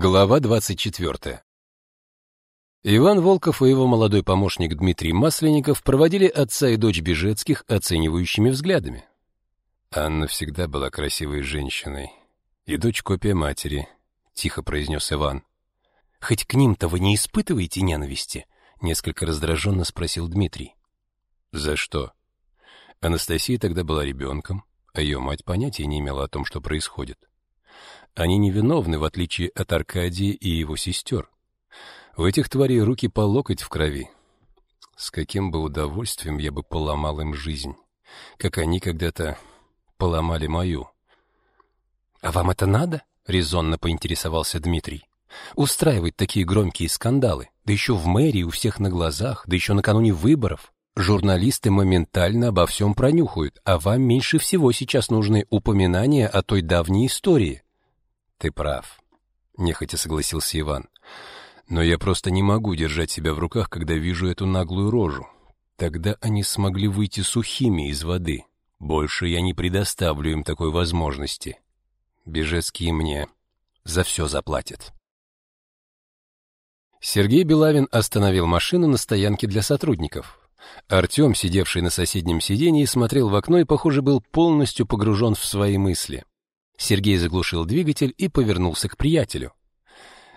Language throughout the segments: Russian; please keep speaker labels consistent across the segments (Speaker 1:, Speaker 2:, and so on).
Speaker 1: Глава 24. Иван Волков и его молодой помощник Дмитрий Масленников проводили отца и дочь Бежецких оценивающими взглядами. Анна всегда была красивой женщиной, и дочь копия матери, тихо произнес Иван. Хоть к ним-то вы не испытываете ненависти? несколько раздраженно спросил Дмитрий. За что? Анастасия тогда была ребенком, а ее мать понятия не имела о том, что происходит. Они невиновны, в отличие от Аркадия и его сестер. У этих тварей руки по локоть в крови. С каким бы удовольствием я бы поломал им жизнь, как они когда-то поломали мою. А вам это надо? резонно поинтересовался Дмитрий. Устраивать такие громкие скандалы, да еще в мэрии у всех на глазах, да еще накануне выборов. Журналисты моментально обо всем пронюхают, а вам меньше всего сейчас нужны упоминания о той давней истории. Ты прав, нехотя согласился Иван. Но я просто не могу держать себя в руках, когда вижу эту наглую рожу. Тогда они смогли выйти сухими из воды. Больше я не предоставлю им такой возможности. Бежецкие мне за все заплатят. Сергей Белавин остановил машину на стоянке для сотрудников. Артем, сидевший на соседнем сиденье, смотрел в окно и, похоже, был полностью погружен в свои мысли. Сергей заглушил двигатель и повернулся к приятелю.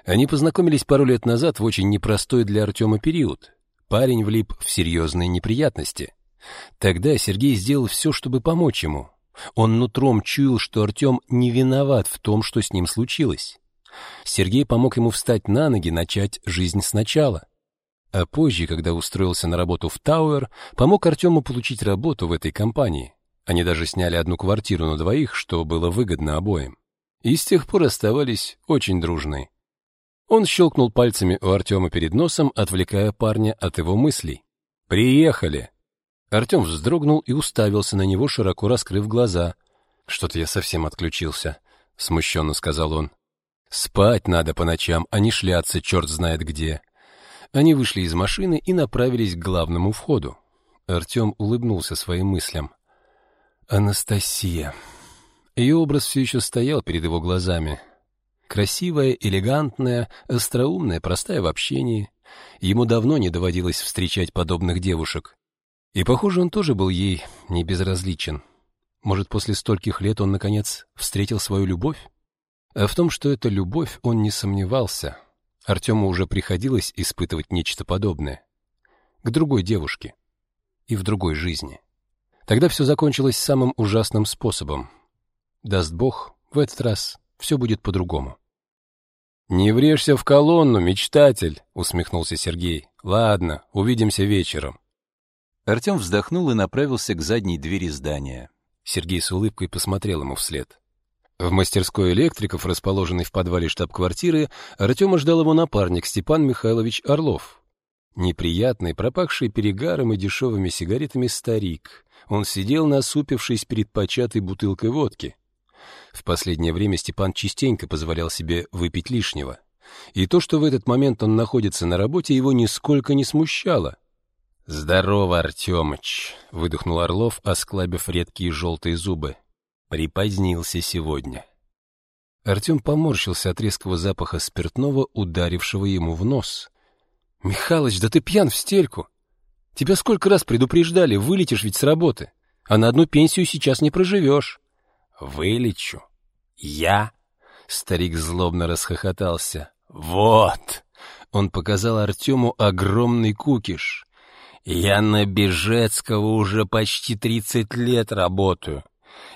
Speaker 1: Они познакомились пару лет назад в очень непростой для Артема период. Парень влип в серьезные неприятности. Тогда Сергей сделал все, чтобы помочь ему. Он нутром чуял, что Артем не виноват в том, что с ним случилось. Сергей помог ему встать на ноги, начать жизнь сначала. А позже, когда устроился на работу в Тауэр, помог Артему получить работу в этой компании. Они даже сняли одну квартиру на двоих, что было выгодно обоим. И с тех пор оставались очень дружны. Он щелкнул пальцами у Артема перед носом, отвлекая парня от его мыслей. «Приехали!» Артем вздрогнул и уставился на него, широко раскрыв глаза. «Что-то я совсем отключился», — смущенно сказал он. «Спать надо по ночам, а не шляться черт знает где». Они вышли из машины и направились к главному входу. Артем улыбнулся своим мыслям. Анастасия. Ее образ все еще стоял перед его глазами. Красивая, элегантная, остроумная, простая в общении. Ему давно не доводилось встречать подобных девушек. И, похоже, он тоже был ей не безразличен. Может, после стольких лет он, наконец, встретил свою любовь? А в том, что это любовь, он не сомневался. Артему уже приходилось испытывать нечто подобное. К другой девушке. И в другой жизни. Тогда все закончилось самым ужасным способом. Даст Бог, в этот раз все будет по-другому. «Не врежься в колонну, мечтатель!» — усмехнулся Сергей. «Ладно, увидимся вечером». Артем вздохнул и направился к задней двери здания. Сергей с улыбкой посмотрел ему вслед. В мастерской электриков, расположенной в подвале штаб-квартиры, Артема ждал его напарник Степан Михайлович Орлов. Неприятный, пропахший перегаром и дешевыми сигаретами старик, он сидел, насупившись перед початой бутылкой водки. В последнее время Степан частенько позволял себе выпить лишнего. И то, что в этот момент он находится на работе, его нисколько не смущало. «Здорово, Артемыч!» — выдохнул Орлов, осклабив редкие желтые зубы. «Припозднился сегодня». Артем поморщился от резкого запаха спиртного, ударившего ему в нос. «Михалыч, да ты пьян в стельку! Тебя сколько раз предупреждали, вылетишь ведь с работы, а на одну пенсию сейчас не проживешь. Вылечу? Я? Старик злобно расхохотался. Вот! Он показал Артему огромный кукиш. Я на Бежецкого уже почти тридцать лет работаю.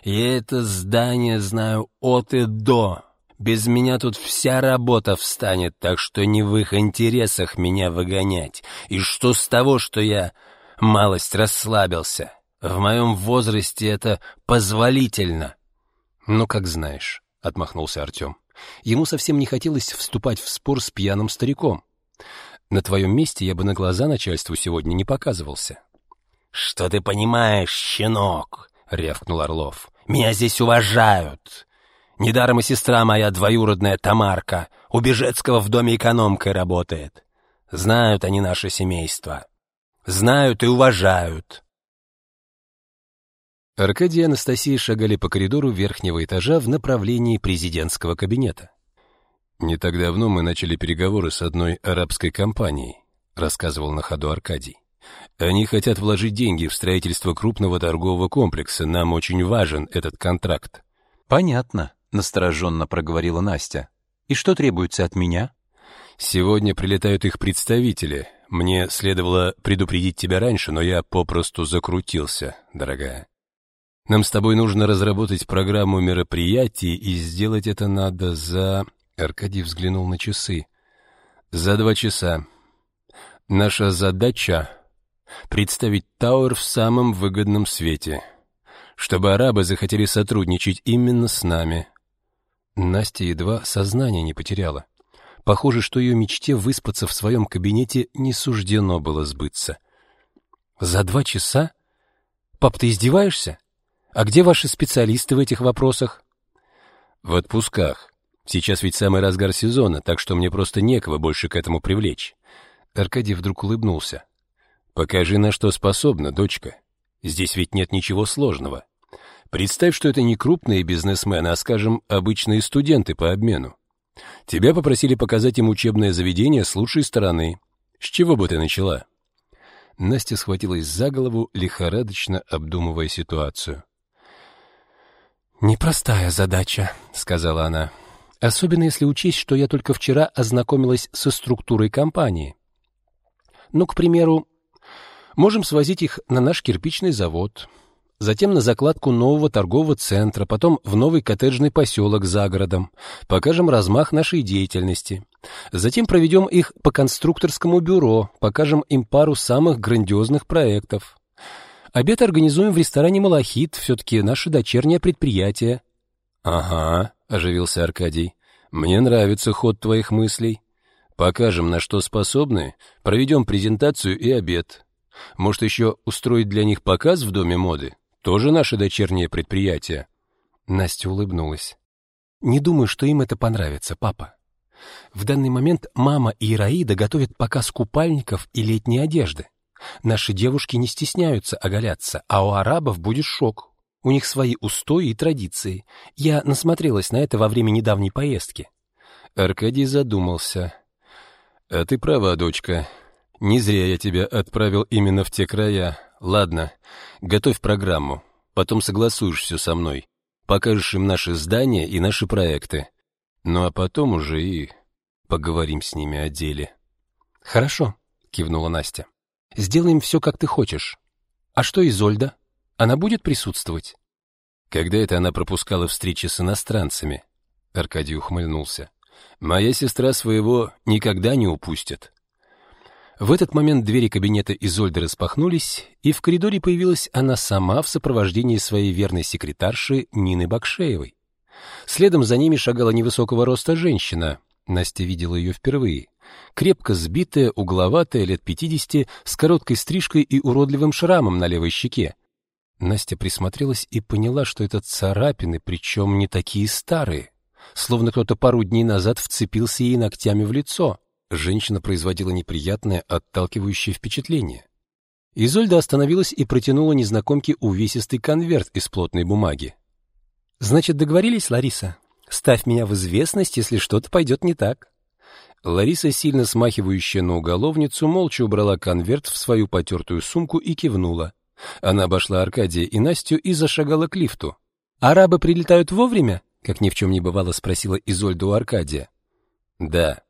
Speaker 1: Я это здание знаю от и до. Без меня тут вся работа встанет, так что не в их интересах меня выгонять. И что с того, что я малость расслабился? В моем возрасте это позволительно. Ну, как знаешь, — отмахнулся Артем. Ему совсем не хотелось вступать в спор с пьяным стариком. На твоем месте я бы на глаза начальству сегодня не показывался. — Что ты понимаешь, щенок? — рявкнул Орлов. — Меня здесь уважают. Недаром и сестра моя двоюродная Тамарка у Бежецкого в доме экономкой работает. Знают они наше семейство. Знают и уважают. Аркадий и Анастасия шагали по коридору верхнего этажа в направлении президентского кабинета. Не так давно мы начали переговоры с одной арабской компанией, рассказывал на ходу Аркадий. Они хотят вложить деньги в строительство крупного торгового комплекса. Нам очень важен этот контракт.
Speaker 2: Понятно, настороженно проговорила Настя. И что требуется от меня?
Speaker 1: Сегодня прилетают их представители. Мне следовало предупредить тебя раньше, но я попросту закрутился, дорогая. Нам с тобой нужно разработать программу мероприятий, и сделать это надо за... Аркадий взглянул на часы. За два часа. Наша задача — представить Тауэр в самом выгодном свете, чтобы арабы захотели сотрудничать именно с нами. Настя едва сознание не потеряла. Похоже, что ее мечте выспаться в своем кабинете не суждено было сбыться. «За два часа? Пап, ты издеваешься? А где ваши специалисты в этих вопросах?» «В отпусках. Сейчас ведь самый разгар сезона, так что мне просто некого больше к этому привлечь». Аркадий вдруг улыбнулся. «Покажи, на что способна, дочка. Здесь ведь нет ничего сложного. Представь, что это не крупные бизнесмены, а, скажем, обычные студенты по обмену. Тебя попросили показать им учебное заведение с лучшей стороны. С чего бы ты начала?» Настя схватилась за голову, лихорадочно обдумывая ситуацию. «Непростая задача», — сказала она. «Особенно если учесть, что я только вчера ознакомилась со структурой компании. Ну, к примеру, можем свозить их на наш кирпичный завод, затем на закладку нового торгового центра, потом в новый коттеджный поселок за городом. Покажем размах нашей деятельности. Затем проведем их по конструкторскому бюро, покажем им пару самых грандиозных проектов. Обед организуем в ресторане «Малахит», все-таки наше дочернее предприятие. «Ага», — оживился Аркадий, — «мне нравится ход твоих мыслей. Покажем, на что способны, проведем презентацию и обед. Может, еще устроить для них показ в Доме моды? Тоже наше дочернее предприятие. Настя улыбнулась. Не думаю, что им это понравится, папа. В данный момент мама и Ираида готовят показ купальников и летней одежды. Наши девушки не стесняются оголяться, а у арабов будет шок. У них свои устои и традиции. Я насмотрелась на это во время недавней поездки. Аркадий задумался. А ты права, дочка. Не зря я тебя отправил именно в те края. Ладно, готовь программу. Потом согласуешь все со мной. Покажешь им наши здания и наши проекты. Ну а потом уже и поговорим с ними о деле. Хорошо, кивнула Настя. Сделаем все, как ты хочешь. А что Изольда? Она будет присутствовать? Когда это она пропускала встречи с иностранцами? Аркадий ухмыльнулся. Моя сестра своего никогда не упустит. В этот момент двери кабинета Изольды распахнулись, и в коридоре появилась она сама в сопровождении своей верной секретарши Нины Бакшеевой. Следом за ними шагала невысокого роста женщина. Настя видела ее впервые. Крепко сбитая, угловатая, лет пятидесяти, с короткой стрижкой и уродливым шрамом на левой щеке. Настя присмотрелась и поняла, что это царапины, причем не такие старые. Словно кто-то пару дней назад вцепился ей ногтями в лицо. Женщина производила неприятное, отталкивающее впечатление. Изольда остановилась и протянула незнакомке увесистый конверт из плотной бумаги. «Значит, договорились, Лариса? Ставь меня в известность, если что-то пойдет не так». Лариса, сильно смахивающая на уголовницу, молча убрала конверт в свою потертую сумку и кивнула. Она обошла Аркадия и Настю и зашагала к лифту. «Арабы прилетают вовремя?» — как ни в чем не бывало спросила Изольда у Аркадия. «Да»,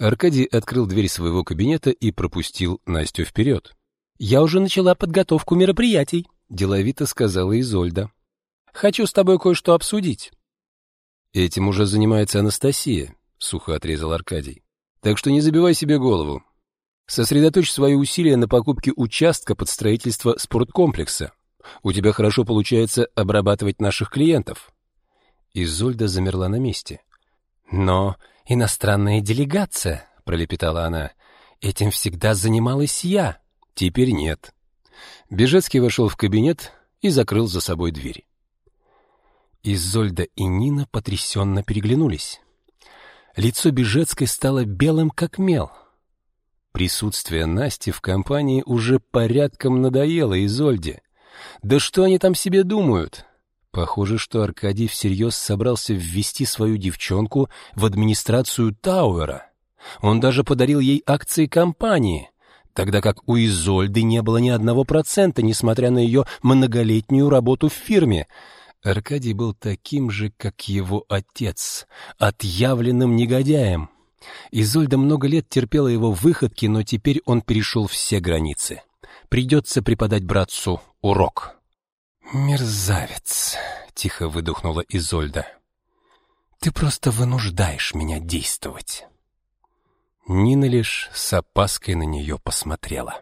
Speaker 1: Аркадий открыл дверь своего кабинета и пропустил Настю вперед. «Я уже начала подготовку мероприятий», — деловито сказала Изольда. «Хочу с тобой кое-что обсудить». «Этим уже занимается Анастасия», — сухо отрезал Аркадий. «Так что не забивай себе голову. Сосредоточь свои усилия на покупке участка под строительство спорткомплекса. У тебя хорошо получается обрабатывать наших клиентов». Изольда замерла на месте. «Но иностранная делегация», — пролепетала она. «Этим всегда занималась я. Теперь нет». Бежецкий вошел в кабинет и закрыл за собой дверь. Изольда и Нина потрясенно переглянулись. Лицо Бежецкой стало белым, как мел. Присутствие Насти в компании уже порядком надоело Изольде. Да что они там себе думают? Похоже, что Аркадий всерьез собрался ввести свою девчонку в администрацию Тауэра. Он даже подарил ей акции компании, тогда как у Изольды не было ни одного процента, несмотря на ее многолетнюю работу в фирме. Аркадий был таким же, как его отец, отъявленным негодяем. Изольда много лет терпела его выходки, но теперь он перешел все границы. Придется преподать братцу урок. «Мерзавец!» — тихо выдохнула Изольда. «Ты просто вынуждаешь меня действовать». Нина лишь с опаской на нее посмотрела.